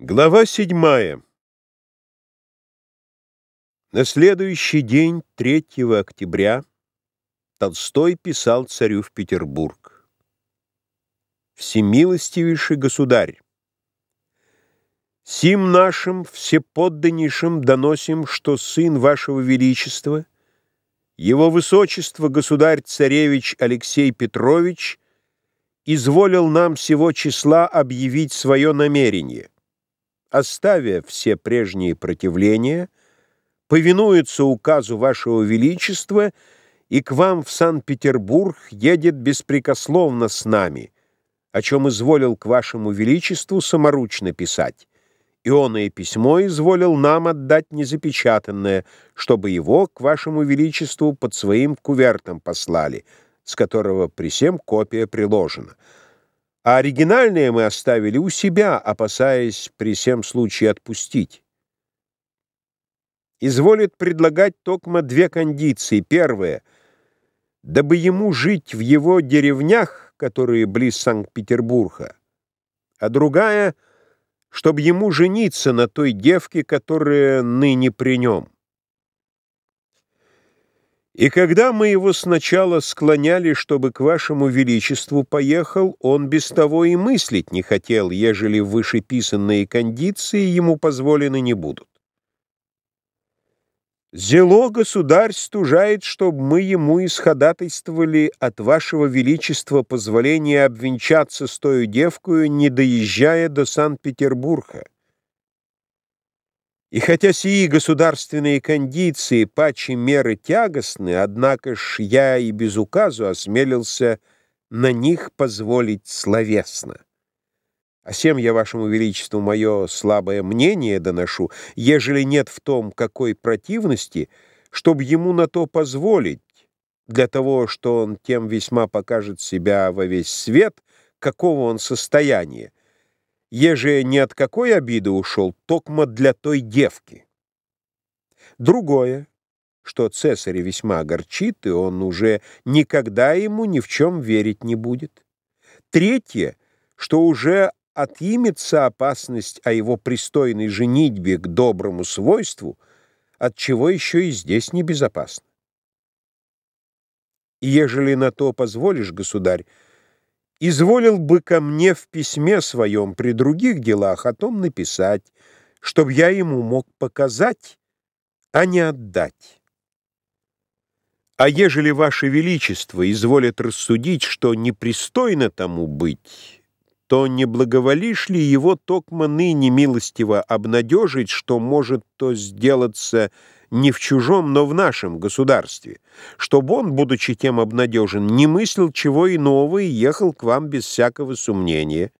Глава седьмая. На следующий день, 3 октября, Толстой писал царю в Петербург. «Всемилостивейший государь, сим нашим всеподданнейшим доносим, что сын вашего величества, его высочество государь-царевич Алексей Петрович, изволил нам сего числа объявить свое намерение» оставя все прежние противления, повинуется указу Вашего Величества и к вам в Санкт-Петербург едет беспрекословно с нами, о чем изволил к Вашему Величеству саморучно писать. И он и письмо изволил нам отдать незапечатанное, чтобы его к Вашему Величеству под своим кувертом послали, с которого при всем копия приложена а оригинальные мы оставили у себя, опасаясь при всем случае отпустить. Изволит предлагать Токма две кондиции. Первая — дабы ему жить в его деревнях, которые близ Санкт-Петербурга, а другая — чтобы ему жениться на той девке, которая ныне при нем. И когда мы его сначала склоняли, чтобы к вашему величеству поехал, он без того и мыслить не хотел, ежели вышеписанные кондиции ему позволены не будут. Зело государь стужает, чтобы мы ему исходатайствовали от вашего величества позволения обвенчаться с той девкою, не доезжая до Санкт-Петербурга. И хотя сии государственные кондиции паче меры тягостны, однако ж я и без указу осмелился на них позволить словесно. А всем я вашему величеству мое слабое мнение доношу, ежели нет в том какой противности, чтобы ему на то позволить, для того, что он тем весьма покажет себя во весь свет, какого он состояния, еже ни от какой обиды ушел, токмо для той девки. Другое, что цесаря весьма огорчит, и он уже никогда ему ни в чем верить не будет. Третье, что уже отимется опасность о его пристойной женитьбе к доброму свойству, от чего еще и здесь небезопасно. Ежели на то позволишь, государь, изволил бы ко мне в письме своем при других делах о том написать, чтобы я ему мог показать, а не отдать. А ежели Ваше Величество изволит рассудить, что непристойно тому быть, то не благоволишь ли его токмо ныне милостиво обнадежить, что может то сделаться не в чужом, но в нашем государстве, чтобы он, будучи тем обнадежен, не мыслил чего иного и ехал к вам без всякого сомнения,